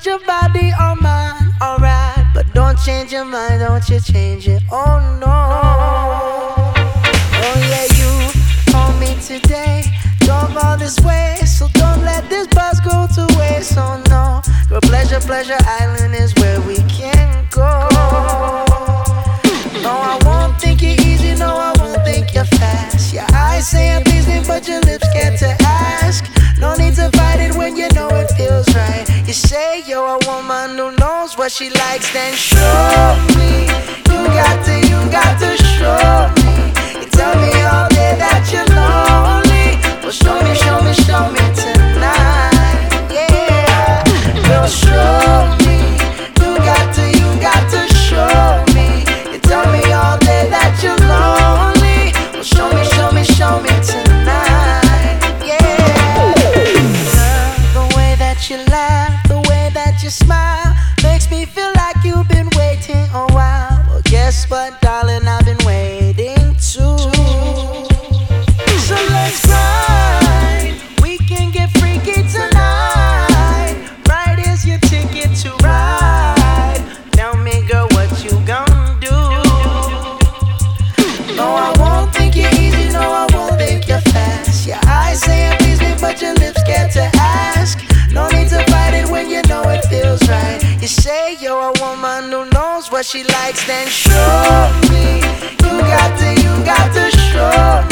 put your body on mine, alright. But don't change your mind, don't you change it, oh no. Oh yeah, you called me today, drove all this way, so don't let this bus go to waste, oh no. Your pleasure, pleasure island is where we can go. No, I won't think you're easy, no, I won't think you're fast. Your eyes say I'm pleasing, but your lips get to ask. No need to fight it when you know it. You say you're a woman who knows what she likes, then show me. You got to, you got to I've been waiting say you're a woman who knows what she likes, then show me. You got to, you got to show me.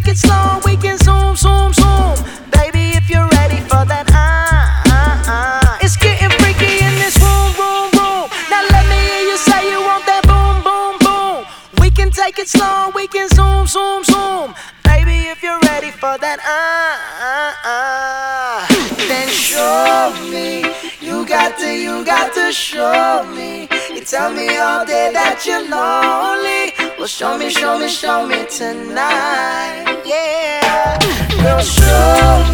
Take it slow, we can zoom, zoom, zoom. Baby, if you're ready for that, ah, ah, ah. It's getting freaky in this room, room, room. Now let me hear you say you want that boom, boom, boom. We can take it slow, we can zoom, zoom, zoom. Baby, if you're ready for that, ah, ah, ah. Then show me. You got to, you got to show me. You tell me all day that you're lonely. Show me, show me, show me tonight. Yeah. Girl, show